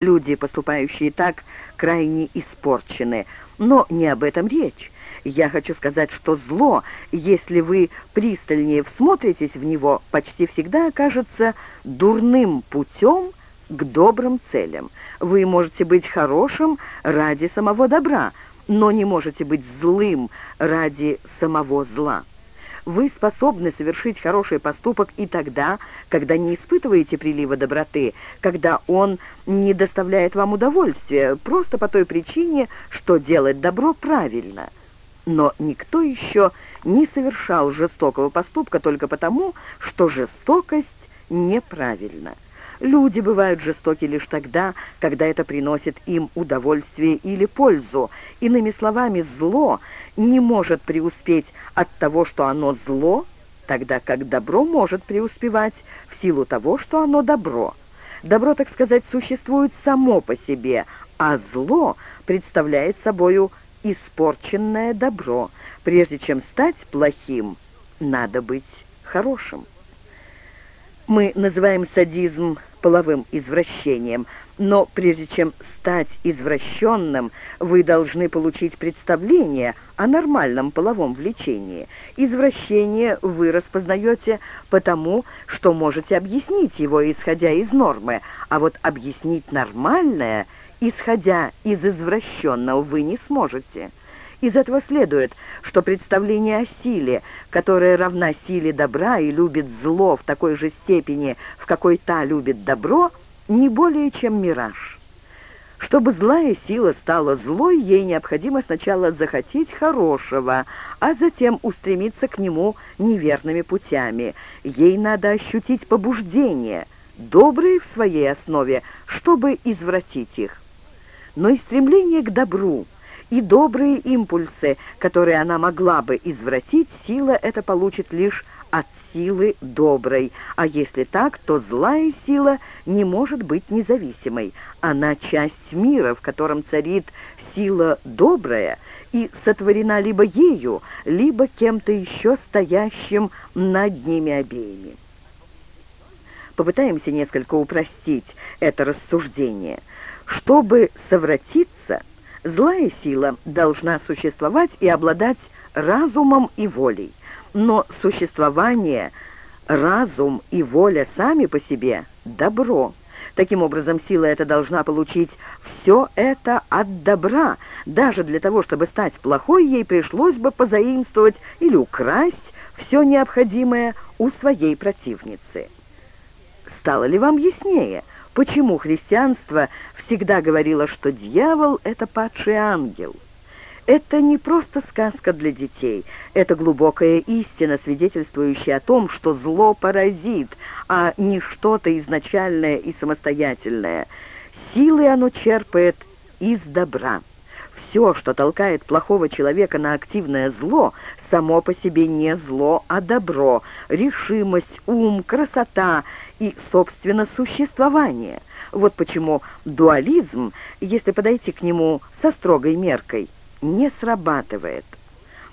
Люди, поступающие так, крайне испорчены. Но не об этом речь. Я хочу сказать, что зло, если вы пристальнее всмотритесь в него, почти всегда окажется дурным путем к добрым целям. Вы можете быть хорошим ради самого добра, но не можете быть злым ради самого зла. Вы способны совершить хороший поступок и тогда, когда не испытываете прилива доброты, когда он не доставляет вам удовольствия, просто по той причине, что делать добро правильно. Но никто еще не совершал жестокого поступка только потому, что жестокость неправильна. Люди бывают жестоки лишь тогда, когда это приносит им удовольствие или пользу. Иными словами, зло не может преуспеть от того, что оно зло, тогда как добро может преуспевать в силу того, что оно добро. Добро, так сказать, существует само по себе, а зло представляет собою испорченное добро. Прежде чем стать плохим, надо быть хорошим. Мы называем садизм половым извращением, но прежде чем стать извращенным, вы должны получить представление о нормальном половом влечении. Извращение вы распознаете потому, что можете объяснить его, исходя из нормы, а вот объяснить нормальное, исходя из извращенного, вы не сможете. Из этого следует, что представление о силе, которая равна силе добра и любит зло в такой же степени, в какой та любит добро, не более чем мираж. Чтобы злая сила стала злой, ей необходимо сначала захотеть хорошего, а затем устремиться к нему неверными путями. Ей надо ощутить побуждение, добрые в своей основе, чтобы извратить их. Но и стремление к добру – и добрые импульсы, которые она могла бы извратить, сила это получит лишь от силы доброй, а если так, то злая сила не может быть независимой. Она часть мира, в котором царит сила добрая, и сотворена либо ею, либо кем-то еще стоящим над ними обеими. Попытаемся несколько упростить это рассуждение. Чтобы совратиться, Злая сила должна существовать и обладать разумом и волей. Но существование, разум и воля сами по себе – добро. Таким образом, сила эта должна получить все это от добра. Даже для того, чтобы стать плохой, ей пришлось бы позаимствовать или украсть все необходимое у своей противницы. Стало ли вам яснее, почему христианство всегда говорила, что дьявол — это падший ангел. Это не просто сказка для детей, это глубокая истина, свидетельствующая о том, что зло паразит, а не что-то изначальное и самостоятельное. Силы оно черпает из добра. Все, что толкает плохого человека на активное зло, само по себе не зло, а добро, решимость, ум, красота и, собственно, существование. Вот почему дуализм, если подойти к нему со строгой меркой, не срабатывает.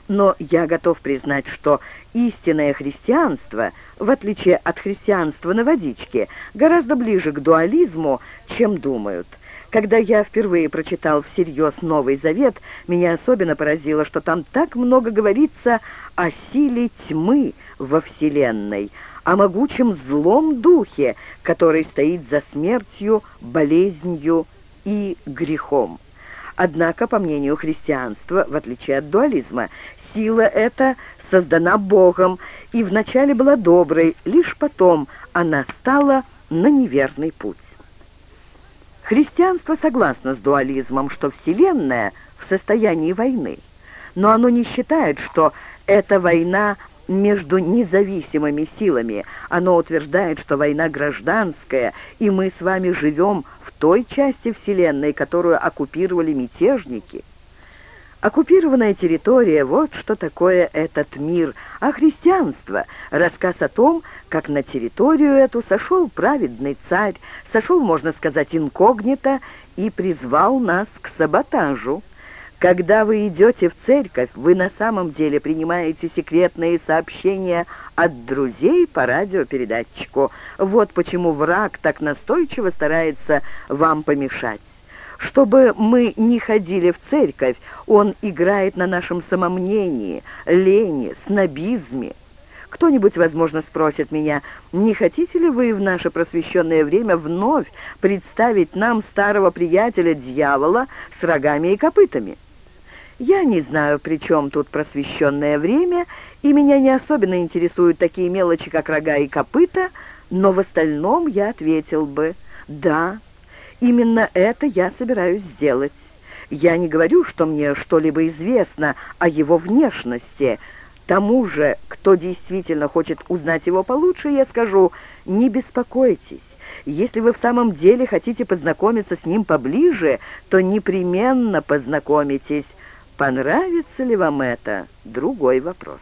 Но я готов признать, что истинное христианство, в отличие от христианства на водичке, гораздо ближе к дуализму, чем думают. Когда я впервые прочитал всерьез Новый Завет, меня особенно поразило, что там так много говорится о силе тьмы во Вселенной, о могучем злом духе, который стоит за смертью, болезнью и грехом. Однако, по мнению христианства, в отличие от дуализма, сила эта создана Богом и вначале была доброй, лишь потом она стала на неверный путь. Христианство согласно с дуализмом, что Вселенная в состоянии войны, но оно не считает, что эта война – между независимыми силами. Оно утверждает, что война гражданская, и мы с вами живем в той части Вселенной, которую оккупировали мятежники. Оккупированная территория — вот что такое этот мир, а христианство — рассказ о том, как на территорию эту сошел праведный царь, сошел, можно сказать, инкогнито и призвал нас к саботажу. Когда вы идете в церковь, вы на самом деле принимаете секретные сообщения от друзей по радиопередатчику. Вот почему враг так настойчиво старается вам помешать. Чтобы мы не ходили в церковь, он играет на нашем самомнении, лени, снобизме. Кто-нибудь, возможно, спросит меня, не хотите ли вы в наше просвещенное время вновь представить нам старого приятеля дьявола с рогами и копытами? Я не знаю, при чем тут просвещенное время, и меня не особенно интересуют такие мелочи, как рога и копыта, но в остальном я ответил бы «да». Именно это я собираюсь сделать. Я не говорю, что мне что-либо известно о его внешности. Тому же, кто действительно хочет узнать его получше, я скажу, не беспокойтесь. Если вы в самом деле хотите познакомиться с ним поближе, то непременно познакомитесь. Понравится ли вам это – другой вопрос.